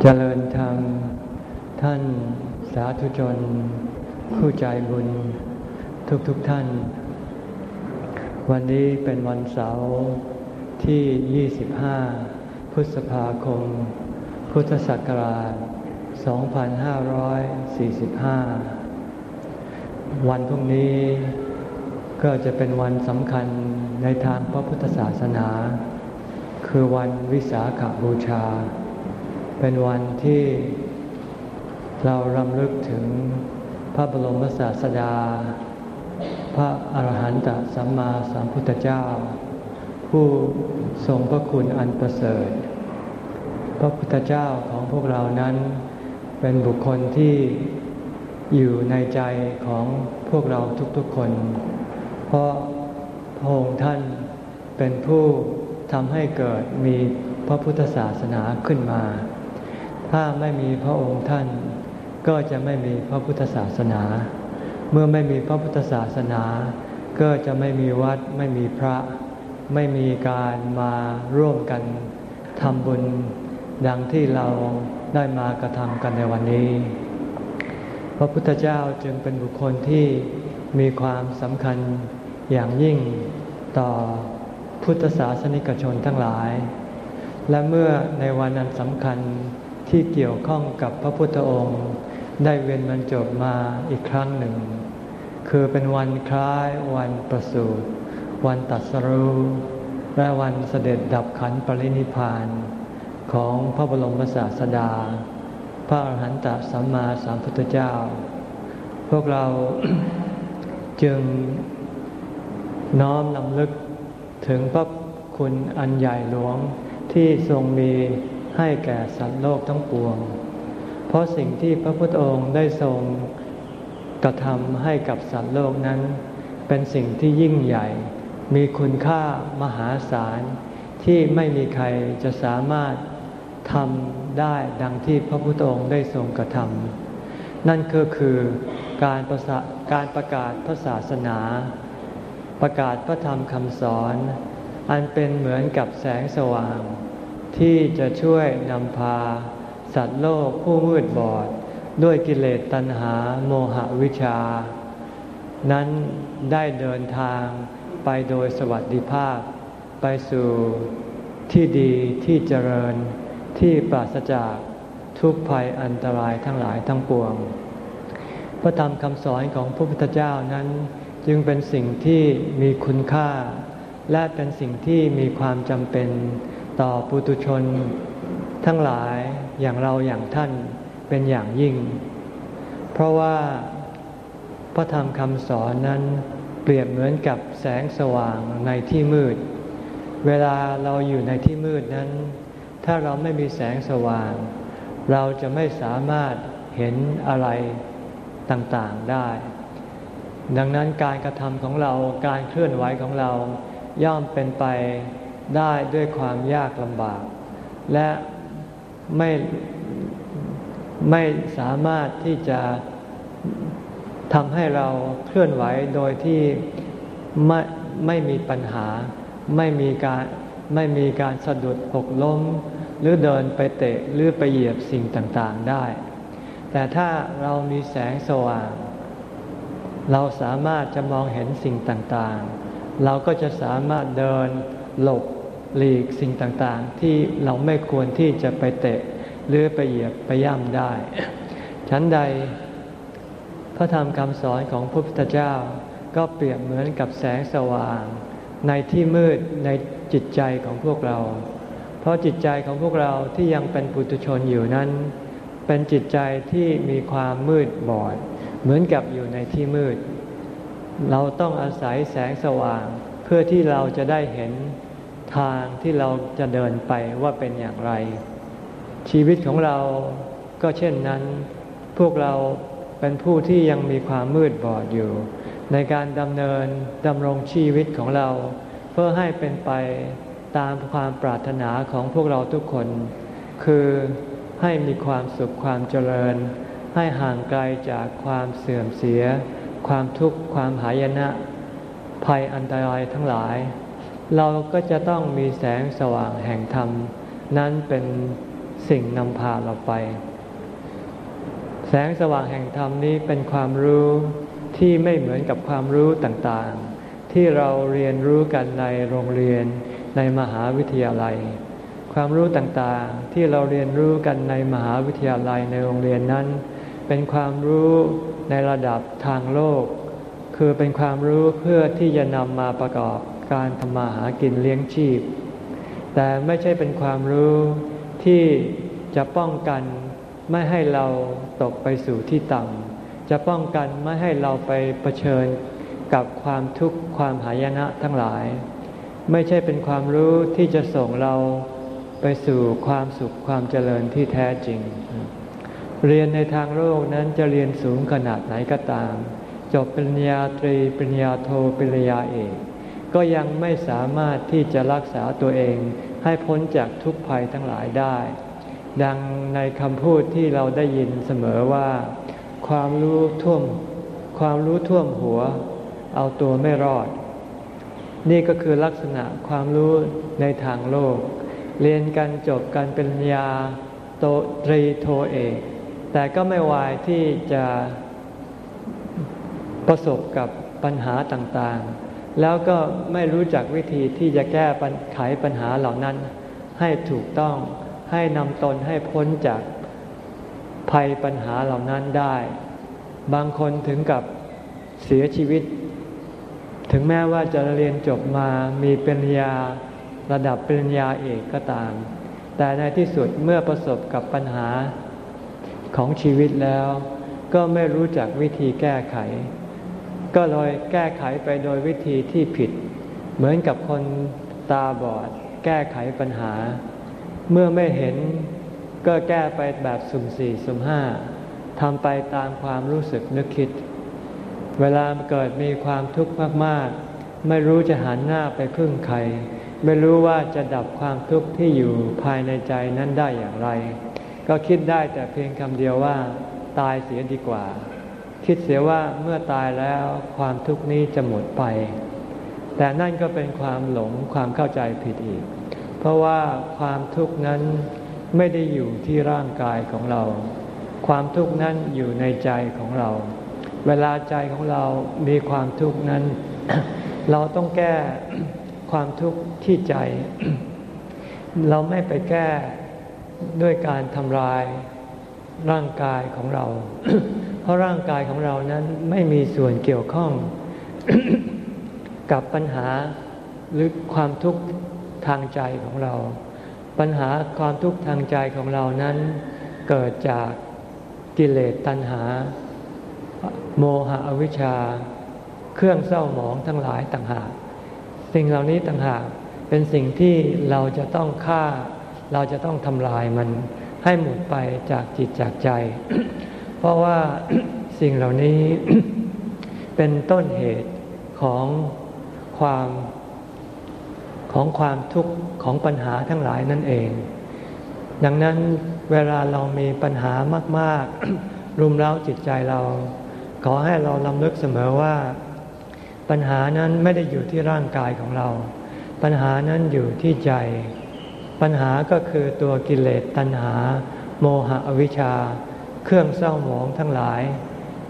เจริญธรรม ท่านสาธุชน ผู้ใจบุญทุกๆทท่าน วันนี้เป็นวันเสาร์ที่ 25 พฤษภาคม พุทธศักราช 2545 วันพรุ่งนี้ก็จะเป็นวันสำคัญในทางพระพุทธศาสนา คือวันวิสาขบูชา เป็นวันที่เรารำลึกถึงพระบรมศาสดา พระอรหันตสัมมาสัมพุทธเจ้า ผู้ทรงพระคุณอันประเสริฐ พระพุทธเจ้าของพวกเรานั้นเป็นบุคคลที่อยู่ในใจของพวกเราทุกๆคน เพราะพระองค์ท่านเป็นผู้ทำให้เกิดมีพระพุทธศาสนาขึ้นมา ถ้าไม่มีพระองค์ท่าน ก็จะไม่มีพระพุทธศาสนา เมื่อไม่มีพระพุทธศาสนา ก็จะไม่มีวัดไม่มีพระ ไม่มีการมาร่วมกันทำบุญดังที่เราได้มากระทำกันในวันนี้ พระพุทธเจ้าจึงเป็นบุคคลที่มีความสำคัญอย่างยิ่งต่อพุทธศาสนิกชนทั้งหลาย และเมื่อในวันนั้นสำคัญ ที่เกี่ยวข้องกับพระพุทธองค์ ได้เวียนบรรจบมาอีกครั้งหนึ่ง คือเป็นวันคล้ายวันประสูติวันตัดสรุและวันเสด็จดับขันปรินิพานของพระบรมศาสดา พระอรหันตสัมมาสัมพุทธเจ้า พวกเราจึงน้อมนำลึกถึงพระคุณอันใหญ่หลวงที่ทรงมี ให้แก่สัตว์โลกทั้งปวง เพราะสิ่งที่พระพุทธองค์ได้ทรงกระทำให้กับสัตว์โลกนั้น เป็นสิ่งที่ยิ่งใหญ่ มีคุณค่ามหาศาล ที่ไม่มีใครจะสามารถทำได้ดังที่พระพุทธองค์ได้ทรงกระทำนั่นก็คือการประการประกาศพระศาสนา ประกาศพระธรรมคำสอน อันเป็นเหมือนกับแสงสว่าง ที่จะช่วยนำพา สัตว์โลกผู้มืดบอด ด้วยกิเลสตัณหาโมหะวิชา นั้นได้เดินทางไปโดยสวัสดิภาพ ไปสู่ที่ดีที่เจริญที่ปราศจากทุกภัยอันตรายทั้งหลายทั้งปวง พระธรรมคำสอนของพระพุทธเจ้านั้น จึงเป็นสิ่งที่มีคุณค่า และเป็นสิ่งที่มีความจำเป็น ต่อปุตุชน ทั้งหลายอย่างเราอย่างท่านเป็นอย่างยิ่ง เพราะว่าพระธรรมคำสอนนั้นเปรียบเหมือนกับแสงสว่างในที่มืด เวลาเราอยู่ในที่มืดนั้น ถ้าเราไม่มีแสงสว่าง เราจะไม่สามารถเห็นอะไรต่างๆได้ ดังนั้นการกระทำของเราการเคลื่อนไหวของเราย่อมเป็นไป ได้ด้วยความยากลำบาก และไม่ไม่สามารถที่จะทำให้เราเคลื่อนไหวโดยที่ไม่ไม่มีปัญหา ไม่มีการไม่มีการสะดุดหกล้ม หรือเดินไปเตะหรือไปเหยียบสิ่งต่างๆได้ แต่ถ้าเรามีแสงสว่าง เราสามารถจะมองเห็นสิ่งต่างๆ เราก็จะสามารถเดิน หลบหลีกสิ่งต่างๆ ที่เราไม่ควรที่จะไปเตะ หรือไปเหยียบไปย่ำได้ ฉันใด พระธรรมคำสอนของพระพุทธเจ้า ก็เปรียบเหมือนกับแสงสว่าง ในที่มืดในจิตใจของพวกเรา เพราะจิตใจของพวกเราที่ยังเป็นปุถุชนอยู่นั้น เป็นจิตใจที่มีความมืดบอด เหมือนกับอยู่ในที่มืด เราต้องอาศัยแสงสว่าง เพื่อที่เราจะได้เห็น ทางที่เราจะเดินไปว่าเป็นอย่างไร ชีวิตของเราก็เช่นนั้น พวกเราเป็นผู้ที่ยังมีความมืดบอดอยู่ ในการดำเนินดำรงชีวิตของเรา เพื่อให้เป็นไปตามความปรารถนาของพวกเราทุกคน คือให้มีความสุขความเจริญ ให้ห่างไกลจากความเสื่อมเสีย ความทุกข์ความหายนะ ภัยอันตรายทั้งหลาย เราก็จะต้องมีแสงสว่างแห่งธรรม นั้นเป็นสิ่งนำพาเราไป แสงสว่างแห่งธรรมนี้เป็นความรู้ที่ไม่เหมือนกับความรู้ต่างๆ ที่เราเรียนรู้กันในโรงเรียนในมหาวิทยาลัย ความรู้ต่างๆ ที่เราเรียนรู้กันในมหาวิทยาลัยในโรงเรียนนั้น เป็นความรู้ในระดับทางโลก คือเป็นความรู้เพื่อที่จะนำมาประกอบ การทำมาหากินเลี้ยงชีพ แต่ไม่ใช่เป็นความรู้ที่จะป้องกันไม่ให้เราตกไปสู่ที่ต่ำจะป้องกันไม่ให้เราไปเผชิญกับความทุกข์ความหายนะทั้งหลาย ไม่ใช่เป็นความรู้ที่จะส่งเราไปสู่ความสุขความเจริญที่แท้จริง เรียนในทางโลกนั้นจะเรียนสูงขนาดไหนก็ตาม จบปริญญาตรีปริญญาโทปริญญาเอก ก็ยังไม่สามารถที่จะรักษาตัวเองให้พ้นจากทุกภัยทั้งหลายได้ ดังในคำพูดที่เราได้ยินเสมอว่า ความรู้ท่วม ความรู้ท่วมหัว เอาตัวไม่รอด นี่ก็คือลักษณะความรู้ในทางโลก เรียนกันจบกันเป็นญาโตตรีโทเอกแต่ก็ไม่วายที่จะประสบกับปัญหาต่างๆ แล้วก็ไม่รู้จักวิธีที่จะแก้ไขปัญหาเหล่านั้น ให้ถูกต้องให้นำตนให้พ้นจากภัยปัญหาเหล่านั้นได้ บางคนถึงกับเสียชีวิต ถึงแม้ว่าจะเรียนจบมามีปริญญาระดับปริญญาเอกก็ตาม แต่ในที่สุดเมื่อประสบกับปัญหาของชีวิตแล้ว ก็ไม่รู้จักวิธีแก้ไข ก็เลยแก้ไขไปโดยวิธีที่ผิด เหมือนกับคนตาบอด แก้ไขปัญหา เมื่อไม่เห็นก็แก้ไปแบบสุ่มสี่สุ่มห้าทำไปตามความรู้สึกนึกคิด เวลาเกิดมีความทุกข์มากๆ ไม่รู้จะหันหน้าไปพึ่งใคร ไม่รู้ว่าจะดับความทุกข์ที่อยู่ภายในใจนั้นได้อย่างไร ก็คิดได้แต่เพียงคำเดียวว่า ตายเสียดีกว่า คิดเสียว่าเมื่อตายแล้วความทุกข์นี้จะหมดไป แต่นั่นก็เป็นความหลงความเข้าใจผิดอีก เพราะว่าความทุกข์นั้นไม่ได้อยู่ที่ร่างกายของเรา ความทุกข์นั้นอยู่ในใจของเรา เวลาใจของเรามีความทุกข์นั้น เราต้องแก้ความทุกข์ที่ใจ เราไม่ไปแก้ด้วยการทำลายร่างกายของเรา เพราะร่างกายของเรานั้นไม่มีส่วนเกี่ยวข้อง กับปัญหาหรือความทุกข์ทางใจของเรา ปัญหาความทุกข์ทางใจของเรานั้น เกิดจากกิเลสตัณหา โมหะอวิชชา เครื่องเศร้าหมองทั้งหลายต่างหากสิ่งเหล่านี้ต่างหากเป็นสิ่งที่เราจะต้องฆ่า เราจะต้องทำลายมันให้หมดไปจากจิตจากใจ ราะว่าสิ่งเหล่านี้เป็นต้นเหตุของความของความทุกข์ของปัญหาทั้งหลายนั่นเอง ดังนั้นเวลาเรามีปัญหามากๆ รุมเร้าจิตใจเรา ขอให้เราลำลึกเสมอว่า ปัญหานั้นไม่ได้อยู่ที่ร่างกายของเรา ปัญหานั้นอยู่ที่ใจ ปัญหาก็คือตัวกิเลสตัณหา โมหะอวิชชา เครื่องเศร้าหมองทั้งหลาย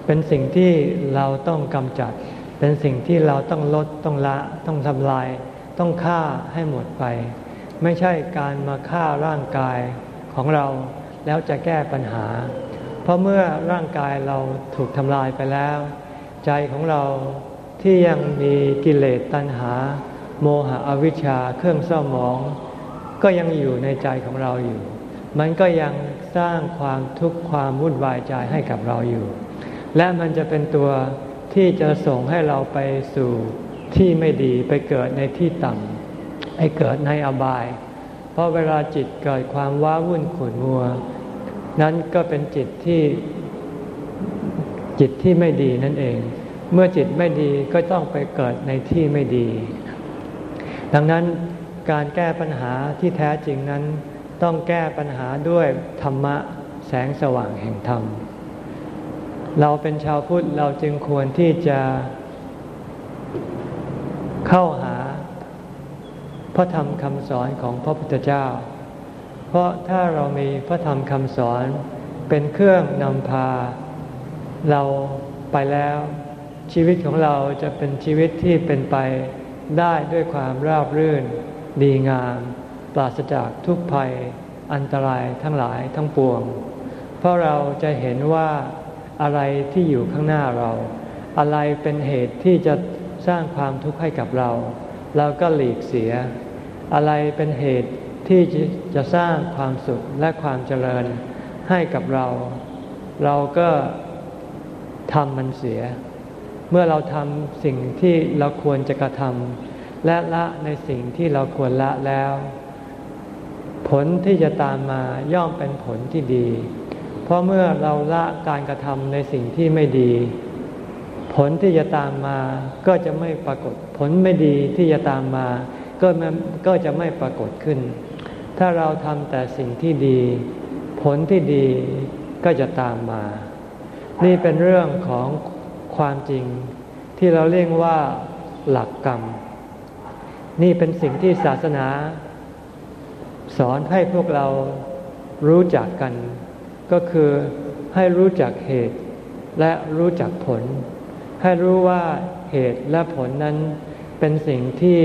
เป็นสิ่งที่เราต้องกำจัด เป็นสิ่งที่เราต้องลดต้องละต้องทำลาย ต้องฆ่าให้หมดไป ไม่ใช่การมาฆ่าร่างกายของเราแล้วจะแก้ปัญหา เพราะเมื่อร่างกายเราถูกทำลายไปแล้ว ใจของเราที่ยังมีกิเลสตัณหา โมหะอวิชชาเครื่องเศร้าหมอง ก็ยังอยู่ในใจของเราอยู่ มันก็ยัง สร้างความทุกข์ความวุ่นวายใจให้กับเราอยู่ และมันจะเป็นตัวที่จะส่งให้เราไปสู่ที่ไม่ดีไปเกิดในที่ต่ำไอ้เกิดในอบาย เพราะเวลาจิตเกิดความว้าวุ่นขุ่นมัว นั้นก็เป็นจิตที่จิตที่ไม่ดีนั่นเอง เมื่อจิตไม่ดีก็ต้องไปเกิดในที่ไม่ดี ดังนั้นการแก้ปัญหาที่แท้จริงนั้น ต้องแก้ปัญหาด้วยธรรมะแสงสว่างแห่งธรรม เราเป็นชาวพุทธเราจึงควรที่จะเข้าหาพระธรรมคำสอนของพระพุทธเจ้า เพราะถ้าเรามีพระธรรมคำสอนเป็นเครื่องนำพา เราไปแล้ว ชีวิตของเราจะเป็นชีวิตที่เป็นไปได้ด้วยความราบรื่นดีงาม ปราศจากทุกภัยอันตรายทั้งหลายทั้งปวง เพราะเราจะเห็นว่าอะไรที่อยู่ข้างหน้าเรา อะไรเป็นเหตุที่จะสร้างความทุกข์ให้กับเรา เราก็หลีกเสีย อะไรเป็นเหตุที่จะสร้างความสุขและความเจริญให้กับเรา เราก็ทำมันเสีย เมื่อเราทำสิ่งที่เราควรจะกระทำและละในสิ่งที่เราควรละแล้ว ลที่จะตามมาย่อมเป็นผลที่ดี เพราะเมื่อเราละการกระทำในสิ่งที่ไม่ดี ผลที่จะตามมาก็จะไม่ปรากฏ ผลไม่ดีที่จะตามมา ก็ก็จะไม่ปรากฏขึ้น ถ้าเราทำแต่สิ่งที่ดี ผลที่ดีก็จะตามมา นี่เป็นเรื่องของความจริง ที่เราเรียกว่าหลักกรรม นี่เป็นสิ่งที่ศาสนา สอนให้พวกเรารู้จักกัน ก็คือให้รู้จักเหตุและรู้จักผล ให้รู้ว่าเหตุและผลนั้นเป็นสิ่งที่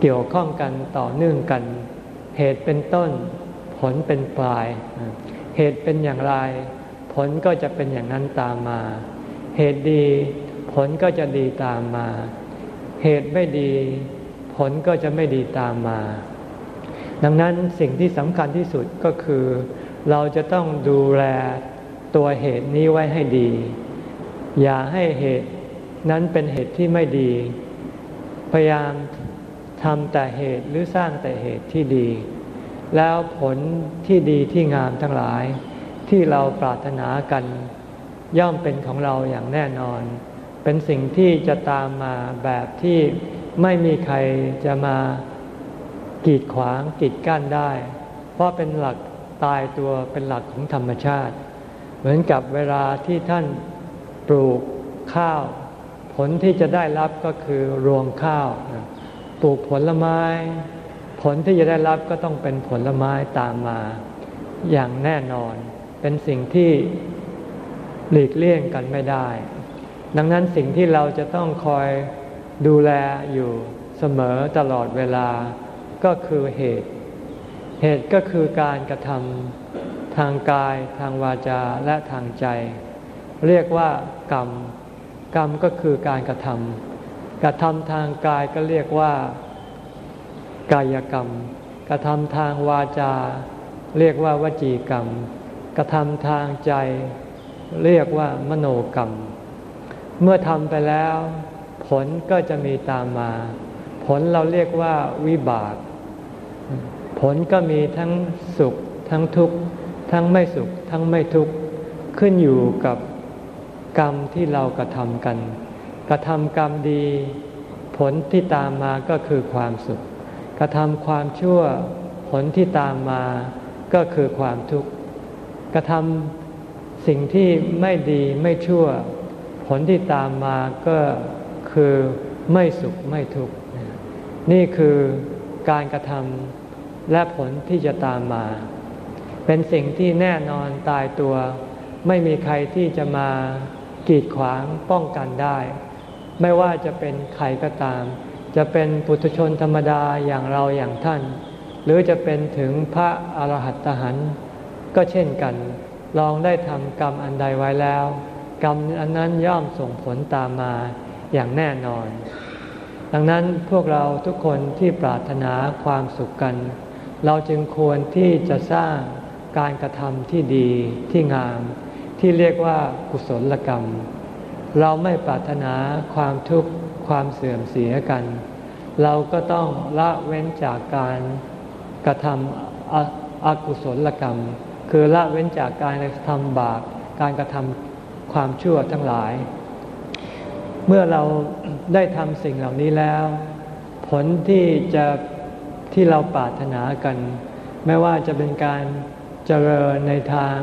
เกี่ยวข้องกันต่อเนื่องกัน เหตุเป็นต้น ผลเป็นปลาย เหตุเป็นอย่างไร ผลก็จะเป็นอย่างนั้นตามมา เหตุดี ผลก็จะดีตามมา เหตุไม่ดี ผลก็จะไม่ดีตามมา ดังนั้นสิ่งที่สำคัญที่สุดก็คือ เราจะต้องดูแลตัวเหตุนี้ไว้ให้ดี อย่าให้เหตุนั้นเป็นเหตุที่ไม่ดี พยายามทำแต่เหตุหรือสร้างแต่เหตุที่ดี แล้วผลที่ดีที่งามทั้งหลาย ที่เราปรารถนากัน ย่อมเป็นของเราอย่างแน่นอน เป็นสิ่งที่จะตามมาแบบที่ไม่มีใครจะมา กีดขวางกีดกั้นได้ เพราะเป็นหลักตายตัวเป็นหลักของธรรมชาติ เหมือนกับเวลาที่ท่านปลูกข้าว ผลที่จะได้รับก็คือรวงข้าว ปลูกผลไม้ ผลที่จะได้รับก็ต้องเป็นผลไม้ตามมา อย่างแน่นอน เป็นสิ่งที่หลีกเลี่ยงกันไม่ได้ ดังนั้นสิ่งที่เราจะต้องคอยดูแลอยู่เสมอตลอดเวลา ก็คือเหตุ เหตุก็คือการกระทำทางกาย ทางวาจาและทางใจ เรียกว่ากรรม กรรมก็คือการกระทำกระทำทางกายก็เรียกว่า กายกรรม กระทำทางวาจา เรียกว่าวจีกรรม กระทำทางใจ เรียกว่ามโนกรรม เมื่อทำไปแล้ว ผลก็จะมีตามมา ผลเราเรียกว่าวิบาก ผลก็มีทั้งสุข ทั้งทุกข์ ทั้งไม่สุข ทั้งไม่ทุกข์ขึ้นอยู่กับกรรมที่เรากระทำกัน กระทำกรรมดี ผลที่ตามมาก็คือความสุข กระทำความชั่วผลที่ตามมาก็คือความทุกข์ กระทำสิ่งที่ไม่ดีไม่ชั่ว ผลที่ตามมาก็คือไม่สุขไม่ทุกข์ นี่คือการกระทำ และผลที่จะตามมา เป็นสิ่งที่แน่นอนตายตัว ไม่มีใครที่จะมากีดขวางป้องกันได้ ไม่ว่าจะเป็นใครก็ตาม จะเป็นปุถุชนธรรมดาอย่างเราอย่างท่าน หรือจะเป็นถึงพระอรหัตตหันก็เช่นกัน ลองได้ทำกรรมอันใดไว้แล้ว กรรมอันนั้นย่อมส่งผลตามมาอย่างแน่นอน ดังนั้นพวกเราทุกคนที่ปรารถนาความสุขกัน เราจึงควรที่จะสร้างการกระทำที่ดีที่งาม ที่เรียกว่ากุศลกรรม เราไม่ปรารถนาความทุกข์ความเสื่อมเสียกัน เราก็ต้องละเว้นจากการกระทำอกุศลกรรม คือละเว้นจากการกระทำบาปการกระทำความชั่วทั้งหลาย เมื่อเราได้ทำสิ่งเหล่านี้แล้ว ผลที่จะ ที่เราปรารถนากัน ไม่ว่าจะเป็นการเจริญในทาง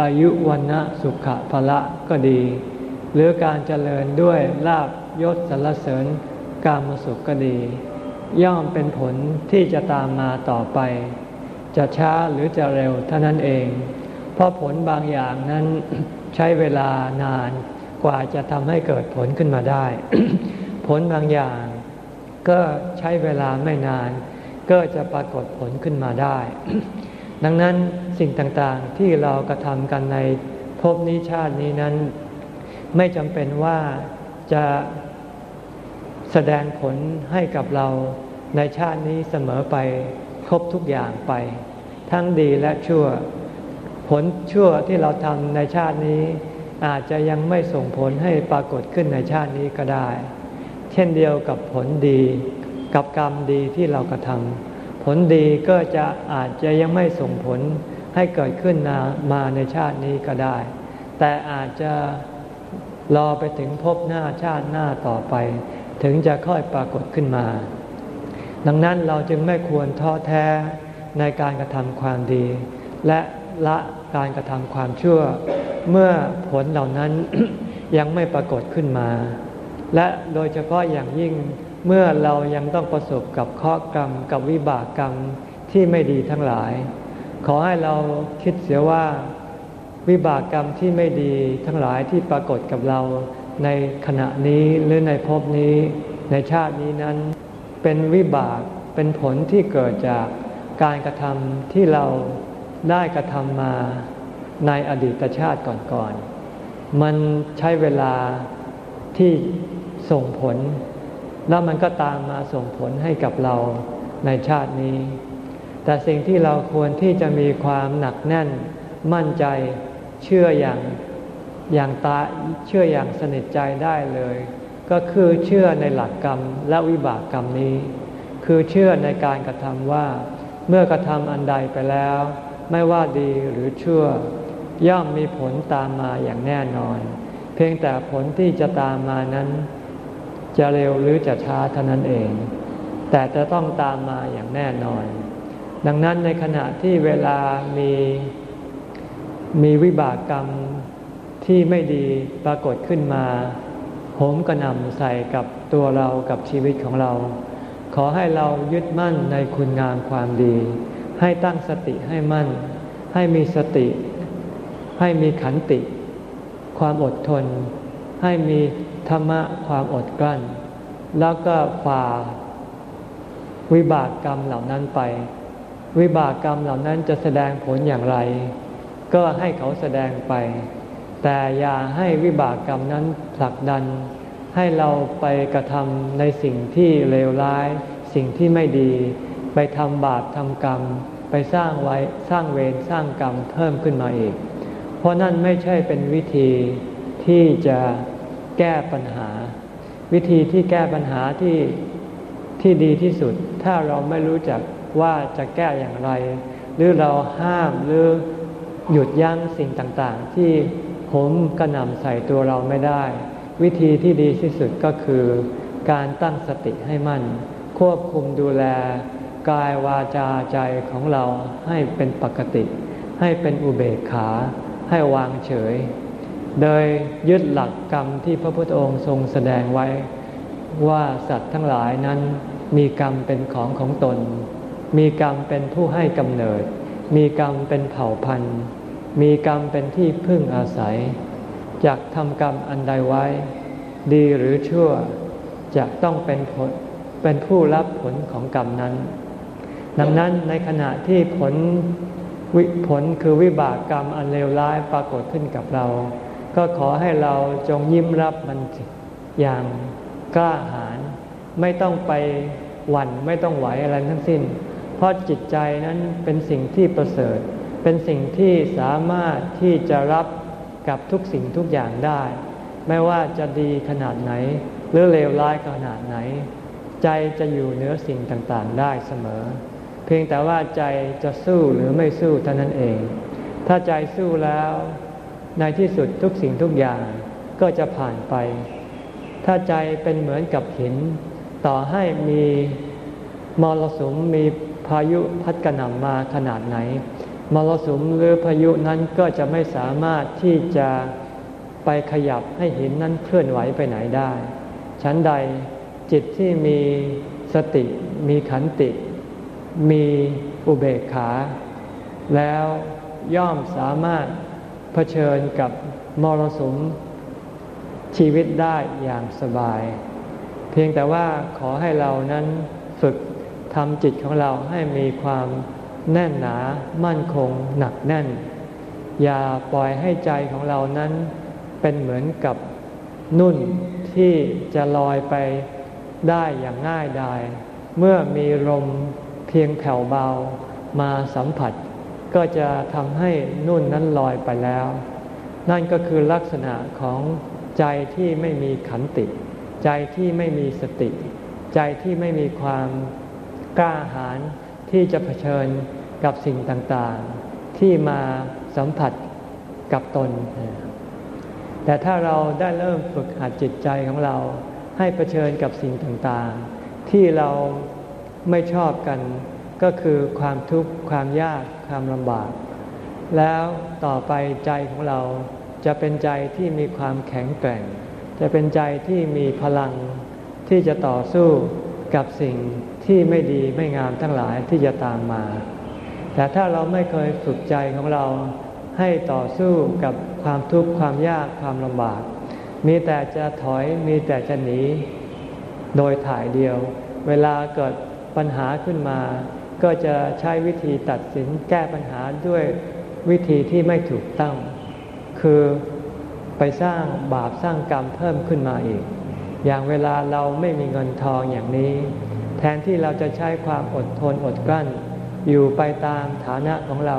อายุวันนะสุขะภละก็ดี หรือการเจริญด้วยลาบยศสรรเสริญกามสุขก็ดี ย่อมเป็นผลที่จะตามมาต่อไป จะช้าหรือจะเร็วเท่านั้นเอง เพราะผลบางอย่างนั้นใช้เวลานานกว่าจะทำให้เกิดผลขึ้นมาได้ ผลบางอย่างก็ใช้เวลาไม่นาน ก็จะปรากฏผลขึ้นมาได้ ดังนั้นสิ่งต่างๆที่เรากระทำกันในภพนี้ชาตินี้นั้น ไม่จำเป็นว่าจะแสดงผลให้กับเราในชาตินี้เสมอไปครบทุกอย่างไป ทั้งดีและชั่ว ผลชั่วที่เราทำในชาตินี้ อาจจะยังไม่ส่งผลให้ปรากฏขึ้นในชาตินี้ก็ได้ เช่นเดียวกับผลดี กับกรรมดีที่เรากระทำผลดีก็จะอาจจะยังไม่ส่งผลให้เกิดขึ้นมาในชาตินี้ก็ได้ แต่อาจจะรอไปถึงพบหน้าชาติหน้าต่อไป ถึงจะค่อยปรากฏขึ้นมา ดังนั้นเราจึงไม่ควรท้อแท้ในการกระทำความดี และละการกระทำความชั่ว เมื่อผลเหล่านั้นยังไม่ปรากฏขึ้นมา และโดยเฉพาะอย่างยิ่ง เมื่อเรายังต้องประสบกับข้อกรรมกับวิบากกรรมที่ไม่ดีทั้งหลาย ขอให้เราคิดเสียว่าวิบากกรรมที่ไม่ดีทั้งหลายที่ปรากฏกับเราในขณะนี้หรือในภพนี้ ในชาตินี้นั้น เป็นวิบากเป็นผลที่เกิดจากการกระทำที่เราได้กระทำมาในอดีตชาติก่อนๆมันใช้เวลาที่ส่งผล แล้วมันก็ตามมาส่งผลให้กับเราในชาตินี้ แต่สิ่งที่เราควรที่จะมีความหนักแน่น มั่นใจเชื่ออย่างอย่างตาเชื่ออย่างสนิทใจได้เลย ก็คือเชื่อในหลักกรรมและวิบากกรรมนี้ คือเชื่อในการกระทำว่า เมื่อกระทำอันใดไปแล้ว ไม่ว่าดีหรือชั่ว ย่อมมีผลตามมาอย่างแน่นอน เพียงแต่ผลที่จะตามมานั้น จะเร็วหรือจะช้าเท่านั้นเอง แต่จะต้องตามมาอย่างแน่นอน ดังนั้นในขณะที่เวลามีมีวิบากกรรมที่ไม่ดีปรากฏขึ้นมาโหมกระหน่ำใส่กับตัวเรากับชีวิตของเรา ขอให้เรายึดมั่นในคุณงามความดี ให้ตั้งสติให้มั่น ให้มีสติ ให้มีขันติ ความอดทน ให้มี ธรรมะความอดกลั้น แล้วก็ฝ่าวิบากกรรมเหล่านั้นไป วิบากกรรมเหล่านั้นจะแสดงผลอย่างไร ก็ให้เขาแสดงไป แต่อย่าให้วิบากกรรมนั้นผลักดัน ให้เราไปกระทำในสิ่งที่เลวร้าย สิ่งที่ไม่ดี ไปทำบาปทำกรรม ไปสร้างไว้สร้างเวรสร้างกรรมเพิ่มขึ้นมาอีก เพราะนั่นไม่ใช่เป็นวิธีที่จะ แก้ปัญหา วิธีที่แก้ปัญหาที่ที่ดีที่สุด ถ้าเราไม่รู้จักว่าจะแก้อย่างไร หรือเราห้ามหรือหยุดยั้งสิ่งต่างๆ ที่ผมกระหน่ำใส่ตัวเราไม่ได้ วิธีที่ดีที่สุดก็คือ การตั้งสติให้มั่น ควบคุมดูแล กายวาจาใจของเราให้เป็นปกติ ให้เป็นอุเบกขา ให้วางเฉย โดยยึดหลักกรรมที่พระพุทธองค์ทรงแสดงไว้ ว่าสัตว์ทั้งหลายนั้นมีกรรมเป็นของของตน มีกรรมเป็นผู้ให้กำเนิด มีกรรมเป็นเผ่าพันธุ์ มีกรรมเป็นที่พึ่งอาศัยจากทำกรรมอันใดไว้ ดีหรือชั่วจะต้องเป็นผลเป็นผู้รับผลของกรรมนั้น ดังนั้นในขณะที่ผลวิผลคือวิบากกรรมอันเลวร้ายปรากฏขึ้นกับเรา ก็ขอให้เราจงยิ้มรับมันอย่างกล้าหาญไม่ต้องไปหวั่นไม่ต้องไหวอะไรทั้งสิ้น เพราะจิตใจนั้นเป็นสิ่งที่ประเสริฐ เป็นสิ่งที่สามารถที่จะรับกับทุกสิ่งทุกอย่างได้ ไม่ว่าจะดีขนาดไหน หรือเลวร้ายขนาดไหน ใจจะอยู่เหนือสิ่งต่างๆได้เสมอ เพียงแต่ว่าใจจะสู้หรือไม่สู้เท่านั้นเอง ถ้าใจสู้แล้ว ในที่สุดทุกสิ่งทุกอย่างก็จะผ่านไป ถ้าใจเป็นเหมือนกับหิน ต่อให้มีมรสุมมีพายุพัดกระหน่ำมาขนาดไหน มรสุมหรือพายุนั้นก็จะไม่สามารถที่จะไปขยับให้หินนั้นเคลื่อนไหวไปไหนได้ ชั้นใดจิตที่มีสติมีขันติ มีอุเบกขา แล้วย่อมสามารถ เผชิญกับมรสุมชีวิตได้อย่างสบาย เพียงแต่ว่าขอให้เรานั้นฝึกทำจิตของเราให้มีความแน่นหนามั่นคงหนักแน่น อย่าปล่อยให้ใจของเรานั้นเป็นเหมือนกับนุ่นที่จะลอยไปได้อย่างง่ายดาย เมื่อมีลมเพียงแผ่วเบามาสัมผัส ก็จะทำให้นุ่นนั้นลอยไปแล้ว นั่นก็คือลักษณะของใจที่ไม่มีขันติ ใจที่ไม่มีสติ ใจที่ไม่มีความกล้าหาญที่จะเผชิญกับสิ่งต่างๆ ที่มาสัมผัสกับตน แต่ถ้าเราได้เริ่มฝึกหัดจิตใจของเรา ให้เผชิญกับสิ่งต่างๆ ที่เราไม่ชอบกัน ก็คือความทุกข์ความยากความลำบาก แล้วต่อไปใจของเราจะเป็นใจที่มีความแข็งแกร่ง จะเป็นใจที่มีพลังที่จะต่อสู้กับสิ่งที่ไม่ดีไม่งามทั้งหลายที่จะตามมา แต่ถ้าเราไม่เคยฝึกใจของเราให้ต่อสู้กับความทุกข์ความยากความลำบาก มีแต่จะถอยมีแต่จะหนี โดยถ่ายเดียว เวลาเกิดปัญหาขึ้นมา ก็จะใช้วิธีตัดสินแก้ปัญหาด้วยวิธีที่ไม่ถูกต้อง คือไปสร้างบาปสร้างกรรมเพิ่มขึ้นมาอีก อย่างเวลาเราไม่มีเงินทองอย่างนี้ แทนที่เราจะใช้ความอดทนอดกลั้น อยู่ไปตามฐานะของเรา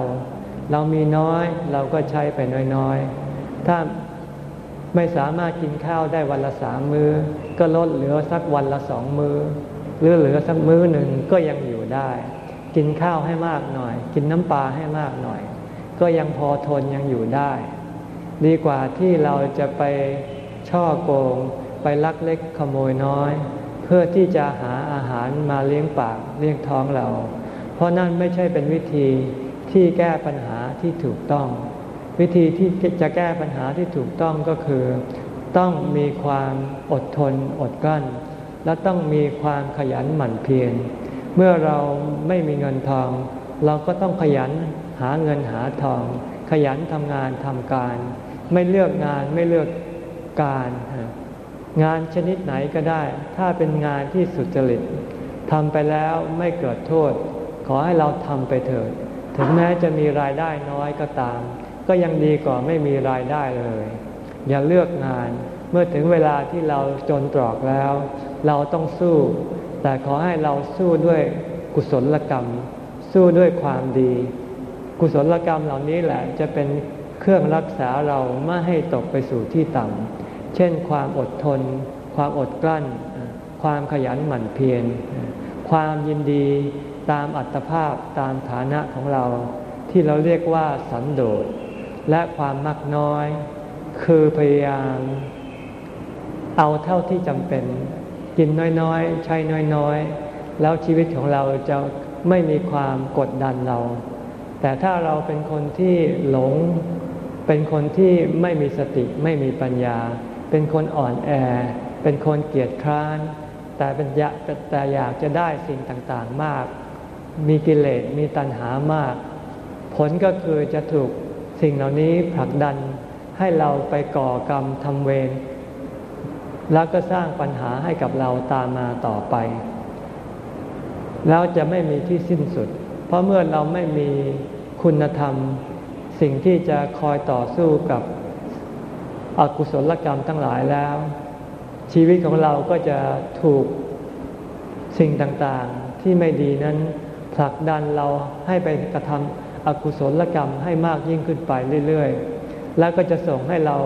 เรามีน้อยเราก็ใช้ไปน้อยๆ ถ้าไม่สามารถกินข้าวได้วันละสามมือ้อ ก็ลดเหลือสักวันละสองมือ้อหรือเหลือสักมื้อหนึ่งก็ยังอยู่ได้ กินข้าวให้มากหน่อย กินน้ำปลาให้มากหน่อย ก็ยังพอทนยังอยู่ได้ ดีกว่าที่เราจะไปช่อโกง ไปลักเล็กขโมยน้อย เพื่อที่จะหาอาหารมาเลี้ยงปากเลี้ยงท้องเรา เพราะนั่นไม่ใช่เป็นวิธีที่แก้ปัญหาที่ถูกต้อง วิธีที่จะแก้ปัญหาที่ถูกต้องก็คือ ต้องมีความอดทนอดกลั้น และต้องมีความขยันหมั่นเพียร เมื่อเราไม่มีเงินทอง เราก็ต้องขยันหาเงินหาทอง ขยันทำงานทำการ ไม่เลือกงานไม่เลือกการ งานชนิดไหนก็ได้ ถ้าเป็นงานที่สุจริตทำไปแล้วไม่เกิดโทษ ขอให้เราทำไปเถิด ถึงแม้จะมีรายได้น้อยก็ตาม ก็ยังดีกว่าไม่มีรายได้เลย อย่าเลือกงาน เมื่อถึงเวลาที่เราจนตรอกแล้ว เราต้องสู้ แต่ขอให้เราสู้ด้วยกุศลกรรม สู้ด้วยความดี กุศลกรรมเหล่านี้แหละจะเป็นเครื่องรักษาเราไม่ให้ตกไปสู่ที่ต่ำเช่นความอดทน ความอดกลั้น ความขยันหมั่นเพียรความยินดีตามอัตภาพตามฐานะของเรา ที่เราเรียกว่าสันโดษ และความมักน้อย คือพยายาม เอาเท่าที่จำเป็น กินน้อยๆ ใช้น้อยๆ แล้วชีวิตของเราจะไม่มีความกดดันเรา แต่ถ้าเราเป็นคนที่หลง เป็นคนที่ไม่มีสติไม่มีปัญญา เป็นคนอ่อนแอ เป็นคนเกียจคร้าน แต่เป็นยะแต่อยากจะได้สิ่งต่างๆมาก มีกิเลสมีตัณหามาก ผลก็คือจะถูกสิ่งเหล่านี้ผลักดันให้เราไปก่อกรรมทำเวร แล้วก็สร้างปัญหาให้กับเราตามมาต่อไป แล้วจะไม่มีที่สิ้นสุด เพราะเมื่อเราไม่มีคุณธรรม สิ่งที่จะคอยต่อสู้กับอกุศลกรรมทั้งหลายแล้ว ชีวิตของเราก็จะถูกสิ่งต่างๆที่ไม่ดีนั้นผลักดันเราให้ไปกระทำอกุศลกรรมให้มากยิ่งขึ้นไปเรื่อยๆ แล้วก็จะส่งให้เรา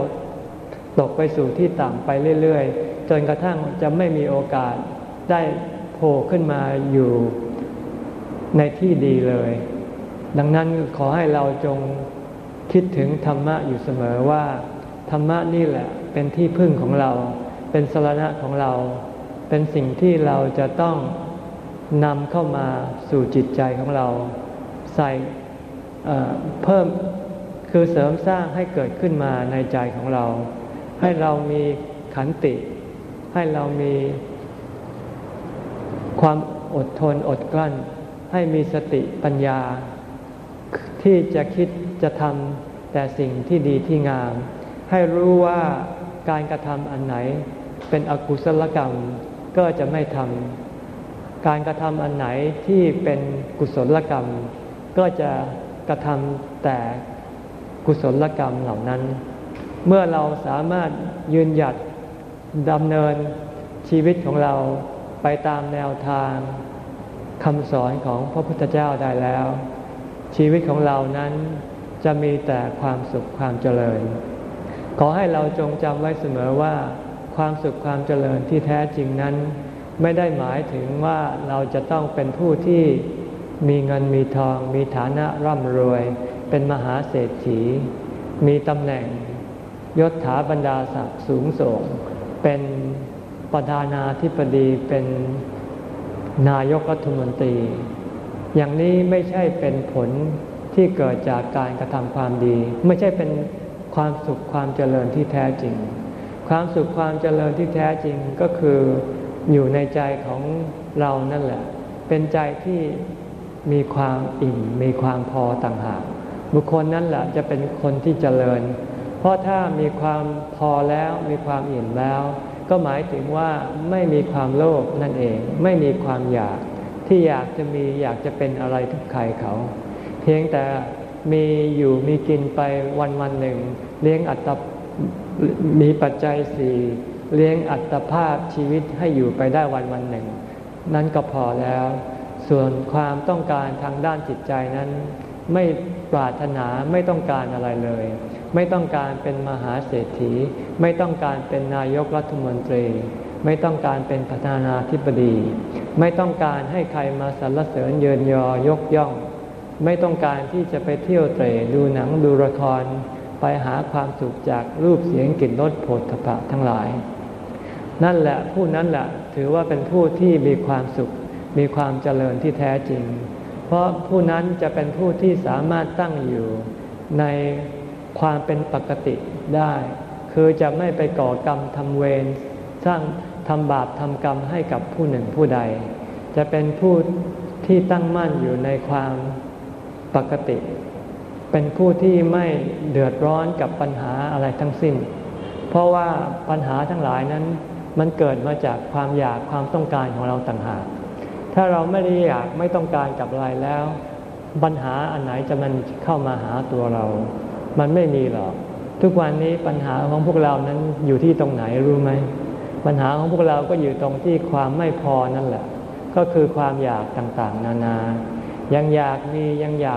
ตกไปสู่ที่ต่ำไปเรื่อยๆ จนกระทั่งจะไม่มีโอกาสได้โผล่ขึ้นมาอยู่ในที่ดีเลย ดังนั้นขอให้เราจงคิดถึงธรรมะอยู่เสมอว่า ธรรมะนี่แหละเป็นที่พึ่งของเรา เป็นสรณะของเรา เป็นสิ่งที่เราจะต้องนำเข้ามาสู่จิตใจของเรา ใส่เพิ่มคือเสริมสร้างให้เกิดขึ้นมาในใจของเรา ให้เรามีขันติ ให้เรามีความอดทนอดกลั้น ให้มีสติปัญญา ที่จะคิดจะทำแต่สิ่งที่ดีที่งาม ให้รู้ว่าการกระทำอันไหน เป็นอกุศลกรรมก็จะไม่ทำการกระทำอันไหนที่เป็นกุศลกรรม ก็จะกระทำแต่กุศลกรรมเหล่านั้น เมื่อเราสามารถยืนหยัดดำเนินชีวิตของเราไปตามแนวทางคำสอนของพระพุทธเจ้าได้แล้ว ชีวิตของเรานั้นจะมีแต่ความสุขความเจริญ ขอให้เราจงจำไว้เสมอว่า ความสุขความเจริญที่แท้จริงนั้น ไม่ได้หมายถึงว่าเราจะต้องเป็นผู้ที่มีเงินมีทอง มีฐานะร่ำรวย เป็นมหาเศรษฐี มีตำแหน่ง ยศถาบรรดาศักดิ์สูงส่ง เป็นประธานาธิบดีเป็นนายกรัฐมนตรี อย่างนี้ไม่ใช่เป็นผลที่เกิดจากการกระทำความดี ไม่ใช่เป็นความสุขความเจริญที่แท้จริง ความสุขความเจริญที่แท้จริงก็คืออยู่ในใจของเรานั่นแหละ เป็นใจที่มีความอิ่ม มีความพอต่างหาก บุคคลนั้นแหละจะเป็นคนที่เจริญ ราะถ้ามีความพอแล้วมีความอิ่มแล้ว ก็หมายถึงว่าไม่มีความโลภนั่นเอง ไม่มีความอยากที่อยากจะมีอยากจะเป็นอะไรกับใครเขา เพียงแต่มีอยู่มีกินไปวันวันหนึ่ง เลี้ยงอัตมีปัจจัยสี่เลี้ยงอัตภาพชีวิตให้อยู่ไปได้วันวันหนึ่ง นั่นก็พอแล้ว ส่วนความต้องการทางด้านจิตใจนั้น ไม่ปรารถนาไม่ต้องการอะไรเลย ไม่ต้องการเป็นมหาเศรษฐี ไม่ต้องการเป็นนายกรัฐมนตรี ไม่ต้องการเป็นประธานาธิบดี ไม่ต้องการให้ใครมาสรรเสริญเยินยอยกย่อง ไม่ต้องการที่จะไปเที่ยวเตะดูหนังดูละคร ไปหาความสุขจากรูปเสียงกลิ่นรสโผฏฐพะทั้งหลาย นั่นแหละผู้นั้นแหละถือว่าเป็นผู้ที่มีความสุข มีความเจริญที่แท้จริง เพราะผู้นั้นจะเป็นผู้ที่สามารถตั้งอยู่ใน ความเป็นปกติได้ คือจะไม่ไปก่อกรรมทำเวรสร้างทำบาปทำกรรมให้กับผู้หนึ่งผู้ใด จะเป็นผู้ที่ตั้งมั่นอยู่ในความปกติ เป็นผู้ที่ไม่เดือดร้อนกับปัญหาอะไรทั้งสิ้น เพราะว่าปัญหาทั้งหลายนั้นมันเกิดมาจากความอยากความต้องการของเราต่างหาก ถ้าเราไม่ได้อยากไม่ต้องการกับอะไรแล้ว ปัญหาอันไหนจะมันเข้ามาหาตัวเรา มันไม่มีหรอก ทุกวันนี้ปัญหาของพวกเรานั้นอยู่ที่ตรงไหนรู้ไหม ปัญหาของพวกเราก็อยู่ตรงที่ความไม่พอนั่นแหละ ก็คือความอยากต่างๆ นานา ยังอยากมียังอยาก